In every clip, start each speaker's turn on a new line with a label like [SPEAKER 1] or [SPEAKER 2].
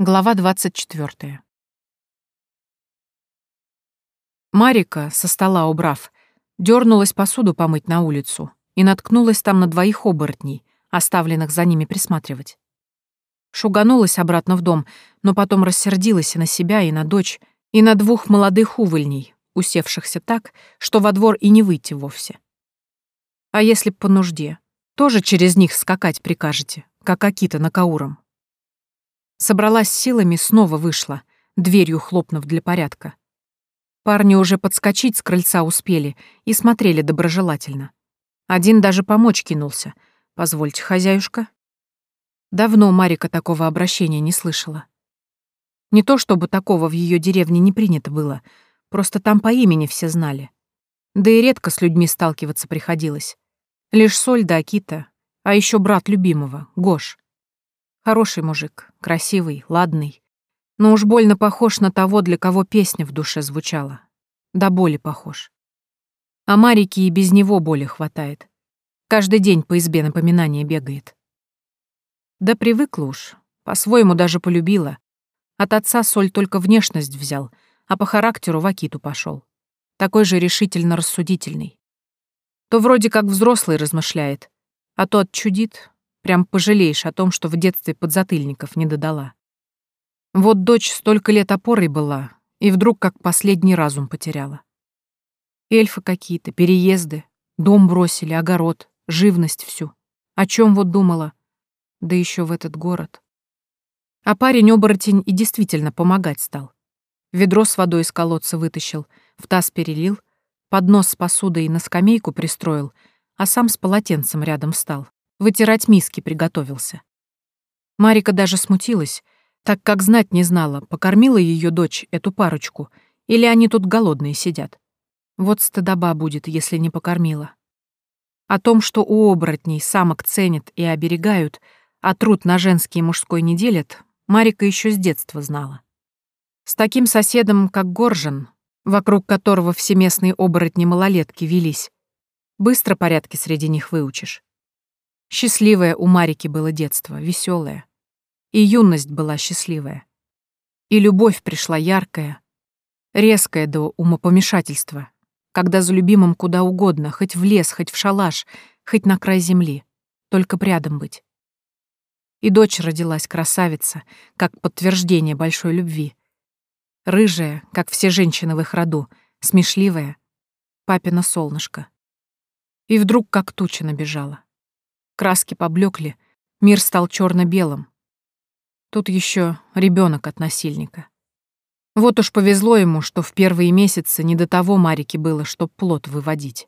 [SPEAKER 1] Глава 24. Марика, со стола убрав, дернулась посуду помыть на улицу и наткнулась там на двоих оборотней, оставленных за ними присматривать. Шуганулась обратно в дом, но потом рассердилась и на себя, и на дочь, и на двух молодых увольней, усевшихся так, что во двор и не выйти вовсе. А если б по нужде, тоже через них скакать прикажете, как Акита на Кауром. Собралась силами, снова вышла, дверью хлопнув для порядка. Парни уже подскочить с крыльца успели и смотрели доброжелательно. Один даже помочь кинулся. «Позвольте, хозяюшка». Давно Марика такого обращения не слышала. Не то чтобы такого в ее деревне не принято было, просто там по имени все знали. Да и редко с людьми сталкиваться приходилось. Лишь Соль да Акита, а еще брат любимого, Гош. Хороший мужик, красивый, ладный. Но уж больно похож на того, для кого песня в душе звучала. До боли похож. А Марике и без него боли хватает. Каждый день по избе напоминания бегает. Да привыкла уж, по-своему даже полюбила. От отца Соль только внешность взял, а по характеру в Акиту пошел. Такой же решительно рассудительный. То вроде как взрослый размышляет, а то отчудит, Прям пожалеешь о том, что в детстве подзатыльников не додала. Вот дочь столько лет опорой была, и вдруг как последний разум потеряла. Эльфы какие-то, переезды, дом бросили, огород, живность всю. О чем вот думала? Да еще в этот город. А парень-оборотень и действительно помогать стал. Ведро с водой из колодца вытащил, в таз перелил, поднос с посудой на скамейку пристроил, а сам с полотенцем рядом встал. Вытирать миски приготовился. Марика даже смутилась, так как знать не знала, покормила ее дочь эту парочку, или они тут голодные сидят. Вот стыдоба будет, если не покормила. О том, что у оборотней самок ценят и оберегают, а труд на женский и мужской не делят, Марика еще с детства знала. С таким соседом, как Горжен, вокруг которого все местные оборотни-малолетки велись, быстро порядки среди них выучишь. Счастливое у Марики было детство, веселое. И юность была счастливая. И любовь пришла яркая, резкая до умопомешательства, когда за любимым куда угодно, хоть в лес, хоть в шалаш, хоть на край земли, только рядом быть. И дочь родилась красавица, как подтверждение большой любви. Рыжая, как все женщины в их роду, смешливая, папина солнышко. И вдруг как туча набежала. Краски поблекли, мир стал черно-белым. Тут еще ребенок от насильника. Вот уж повезло ему, что в первые месяцы не до того Марике было, чтоб плод выводить.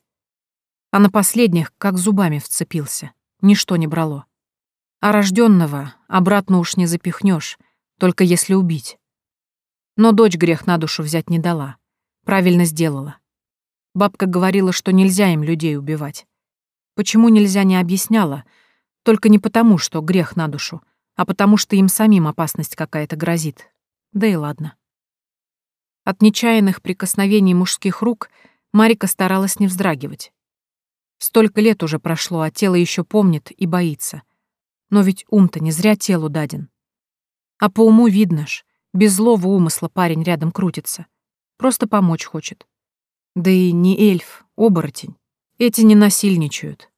[SPEAKER 1] А на последних как зубами вцепился, ничто не брало. А рожденного обратно уж не запихнешь, только если убить. Но дочь грех на душу взять не дала. Правильно сделала. Бабка говорила, что нельзя им людей убивать. Почему нельзя не объясняла, только не потому, что грех на душу, а потому что им самим опасность какая-то грозит. Да и ладно. От нечаянных прикосновений мужских рук Марика старалась не вздрагивать. Столько лет уже прошло, а тело еще помнит и боится. Но ведь ум-то не зря телу даден. А по уму видно ж, без злого умысла парень рядом крутится. Просто помочь хочет. Да и не эльф, оборотень. Эти не насильничают.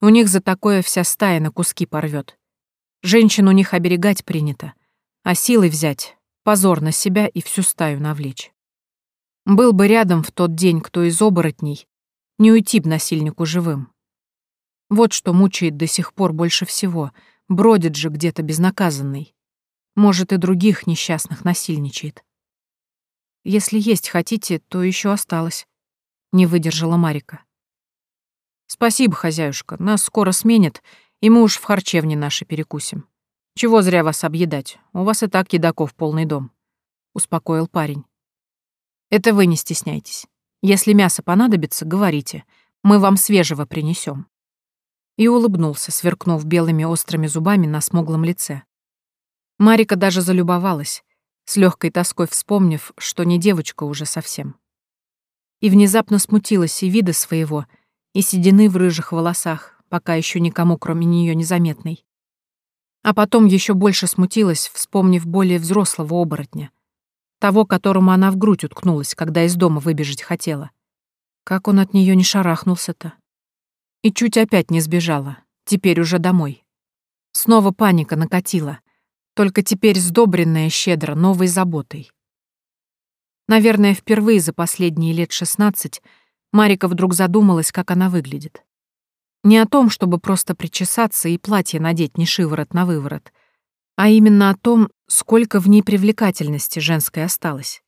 [SPEAKER 1] У них за такое вся стая на куски порвет. Женщин у них оберегать принято, а силой взять — позор на себя и всю стаю навлечь. Был бы рядом в тот день кто из оборотней, не уйти б насильнику живым. Вот что мучает до сих пор больше всего, бродит же где-то безнаказанный. Может, и других несчастных насильничает. Если есть хотите, то еще осталось. Не выдержала Марика. «Спасибо, хозяюшка, нас скоро сменят, и мы уж в харчевне наши перекусим. Чего зря вас объедать, у вас и так едоков полный дом», — успокоил парень. «Это вы не стесняйтесь. Если мясо понадобится, говорите, мы вам свежего принесем. И улыбнулся, сверкнув белыми острыми зубами на смуглом лице. Марика даже залюбовалась, с легкой тоской вспомнив, что не девочка уже совсем. И внезапно смутилась и вида своего — и седины в рыжих волосах, пока еще никому, кроме нее, незаметной. А потом еще больше смутилась, вспомнив более взрослого оборотня. Того, которому она в грудь уткнулась, когда из дома выбежать хотела. Как он от нее не шарахнулся-то. И чуть опять не сбежала, теперь уже домой. Снова паника накатила, только теперь сдобренная щедро новой заботой. Наверное, впервые за последние лет шестнадцать Марика вдруг задумалась, как она выглядит. Не о том, чтобы просто причесаться и платье надеть не шиворот на выворот, а именно о том, сколько в ней привлекательности женской осталось.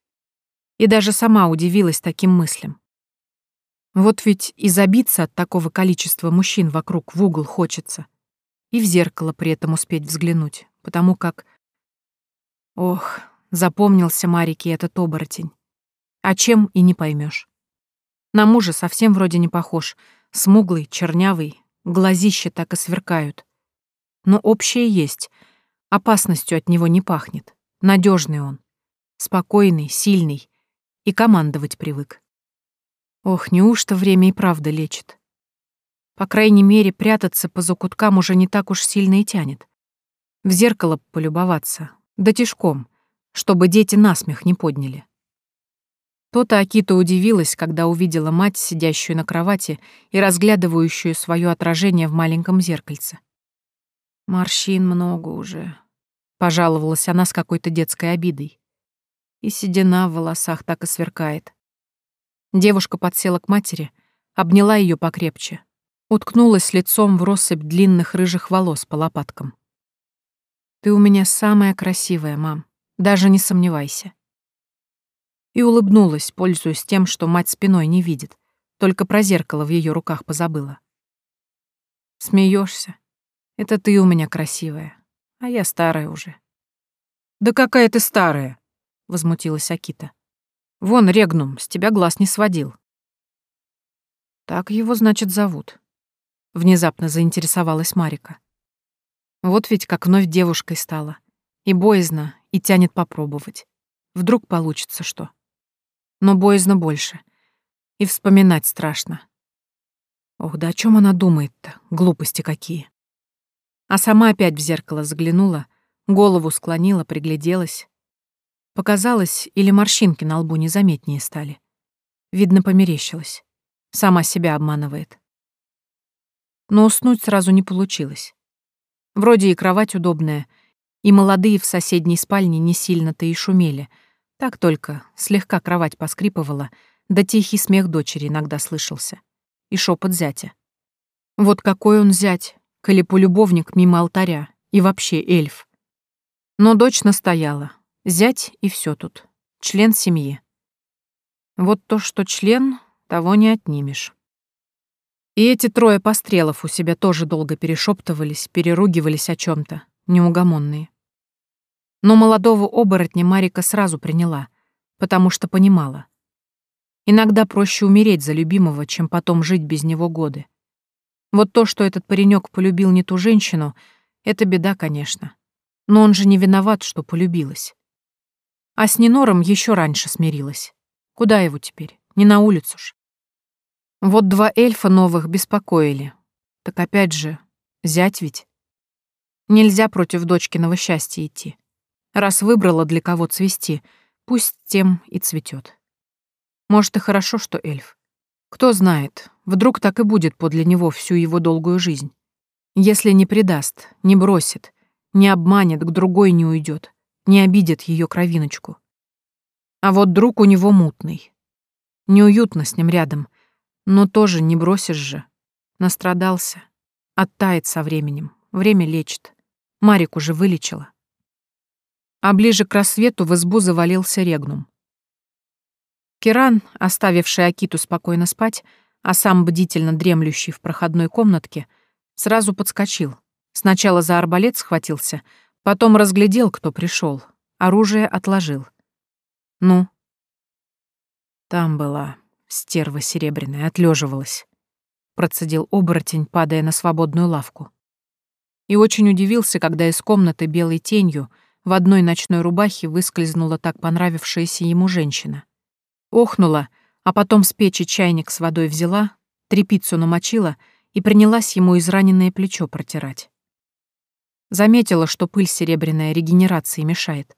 [SPEAKER 1] И даже сама удивилась таким мыслям. Вот ведь и забиться от такого количества мужчин вокруг в угол хочется. И в зеркало при этом успеть взглянуть, потому как... Ох, запомнился Марике этот оборотень. А чем и не поймешь. На мужа совсем вроде не похож. Смуглый, чернявый, глазища так и сверкают. Но общее есть. Опасностью от него не пахнет. Надежный он. Спокойный, сильный. И командовать привык. Ох, неужто время и правда лечит? По крайней мере, прятаться по закуткам уже не так уж сильно и тянет. В зеркало полюбоваться, да тишком, чтобы дети насмех не подняли. То-то Акита удивилась, когда увидела мать, сидящую на кровати и разглядывающую свое отражение в маленьком зеркальце. «Морщин много уже», — пожаловалась она с какой-то детской обидой. И седина в волосах так и сверкает. Девушка подсела к матери, обняла ее покрепче, уткнулась лицом в россыпь длинных рыжих волос по лопаткам. «Ты у меня самая красивая, мам, даже не сомневайся». И улыбнулась, пользуясь тем, что мать спиной не видит, только про зеркало в ее руках позабыла. Смеешься? Это ты у меня красивая, а я старая уже». «Да какая ты старая!» — возмутилась Акита. Вон, Регнум, с тебя глаз не сводил. Так его, значит, зовут. Внезапно заинтересовалась Марика. Вот ведь как вновь девушкой стала. И боязно, и тянет попробовать. Вдруг получится что. Но боязно больше. И вспоминать страшно. Ох, да о чем она думает-то? Глупости какие. А сама опять в зеркало заглянула, голову склонила, пригляделась. Показалось, или морщинки на лбу незаметнее стали. Видно, померещилась. Сама себя обманывает. Но уснуть сразу не получилось. Вроде и кровать удобная, и молодые в соседней спальне не сильно-то и шумели. Так только слегка кровать поскрипывала, да тихий смех дочери иногда слышался. И шепот зятя. Вот какой он зять, коли полюбовник мимо алтаря, и вообще эльф. Но дочь настояла, Зять и все тут. Член семьи. Вот то, что член, того не отнимешь. И эти трое пострелов у себя тоже долго перешептывались, переругивались о чем то неугомонные. Но молодого оборотня Марика сразу приняла, потому что понимала. Иногда проще умереть за любимого, чем потом жить без него годы. Вот то, что этот паренек полюбил не ту женщину, это беда, конечно. Но он же не виноват, что полюбилась. А с Нинором еще раньше смирилась. Куда его теперь? Не на улицу ж. Вот два эльфа новых беспокоили. Так опять же, зять ведь. Нельзя против дочкиного счастья идти. Раз выбрала для кого цвести, пусть тем и цветет. Может, и хорошо, что эльф. Кто знает, вдруг так и будет подле него всю его долгую жизнь. Если не предаст, не бросит, не обманет, к другой не уйдет не обидит ее кровиночку. А вот друг у него мутный. Неуютно с ним рядом, но тоже не бросишь же. Настрадался. Оттает со временем. Время лечит. Марику же вылечила. А ближе к рассвету в избу завалился регнум. Киран, оставивший Акиту спокойно спать, а сам бдительно дремлющий в проходной комнатке, сразу подскочил. Сначала за арбалет схватился — Потом разглядел, кто пришел. Оружие отложил. Ну? Там была стерва серебряная, отлеживалась. Процедил оборотень, падая на свободную лавку. И очень удивился, когда из комнаты белой тенью в одной ночной рубахе выскользнула так понравившаяся ему женщина. Охнула, а потом с печи чайник с водой взяла, трепицу намочила и принялась ему израненное плечо протирать. Заметила, что пыль серебряная регенерации мешает.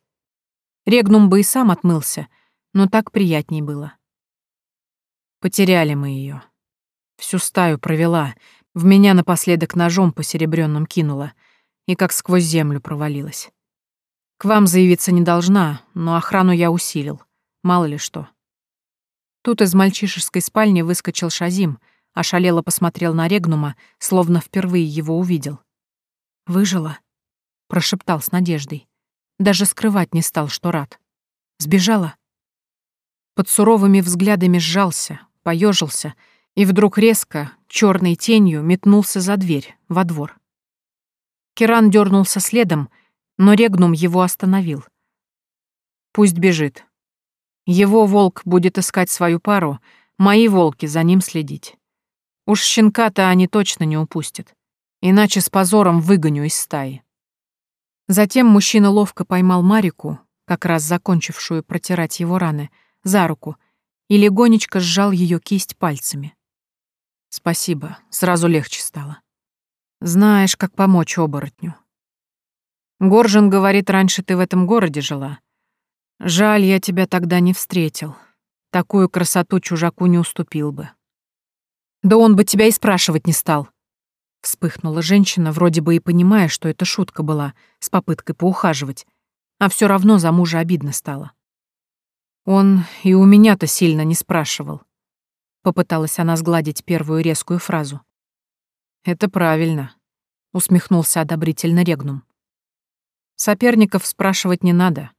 [SPEAKER 1] Регнум бы и сам отмылся, но так приятней было. Потеряли мы ее. Всю стаю провела, в меня напоследок ножом по серебряным кинула и как сквозь землю провалилась. К вам заявиться не должна, но охрану я усилил. Мало ли что. Тут из мальчишеской спальни выскочил Шазим, ошалело посмотрел на Регнума, словно впервые его увидел. «Выжила?» — прошептал с надеждой. Даже скрывать не стал, что рад. «Сбежала?» Под суровыми взглядами сжался, поежился и вдруг резко, черной тенью, метнулся за дверь, во двор. Керан дернулся следом, но Регнум его остановил. «Пусть бежит. Его волк будет искать свою пару, мои волки за ним следить. Уж щенка-то они точно не упустят, иначе с позором выгоню из стаи». Затем мужчина ловко поймал Марику, как раз закончившую протирать его раны, за руку и легонечко сжал ее кисть пальцами. «Спасибо, сразу легче стало. Знаешь, как помочь оборотню. Горжин говорит, раньше ты в этом городе жила. Жаль, я тебя тогда не встретил. Такую красоту чужаку не уступил бы. Да он бы тебя и спрашивать не стал. Вспыхнула женщина, вроде бы и понимая, что это шутка была, с попыткой поухаживать, а все равно за мужа обидно стало. Он и у меня-то сильно не спрашивал. Попыталась она сгладить первую резкую фразу. «Это правильно», — усмехнулся одобрительно Регнум. Соперников спрашивать не надо.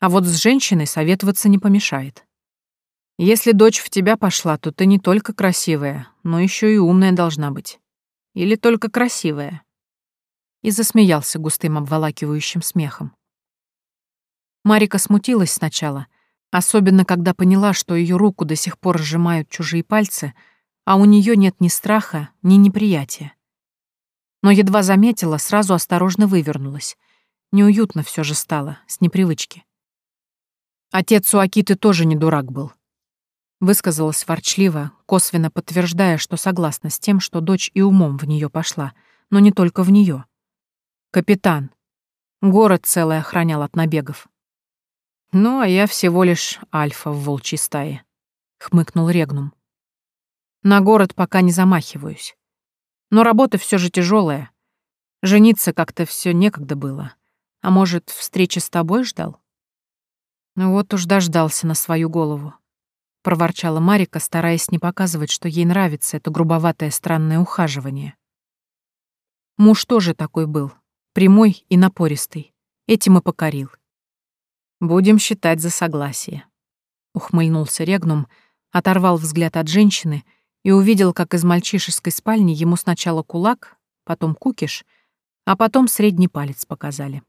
[SPEAKER 1] А вот с женщиной советоваться не помешает. Если дочь в тебя пошла, то ты не только красивая, но еще и умная должна быть. Или только красивая. И засмеялся густым обволакивающим смехом. Марика смутилась сначала, особенно когда поняла, что ее руку до сих пор сжимают чужие пальцы, а у нее нет ни страха, ни неприятия. Но едва заметила, сразу осторожно вывернулась — Неуютно все же стало, с непривычки. Отец у Акиты тоже не дурак был. Высказалась ворчливо, косвенно подтверждая, что согласна с тем, что дочь и умом в нее пошла, но не только в нее. Капитан. Город целый охранял от набегов. Ну, а я всего лишь альфа в волчьей стае, хмыкнул Регнум. На город пока не замахиваюсь. Но работа все же тяжелая. Жениться как-то все некогда было. А может, встречи с тобой ждал? Ну вот уж дождался на свою голову. Проворчала Марика, стараясь не показывать, что ей нравится это грубоватое странное ухаживание. Муж тоже такой был, прямой и напористый. Этим и покорил. Будем считать за согласие. Ухмыльнулся Регнум, оторвал взгляд от женщины и увидел, как из мальчишеской спальни ему сначала кулак, потом кукиш, а потом средний палец показали.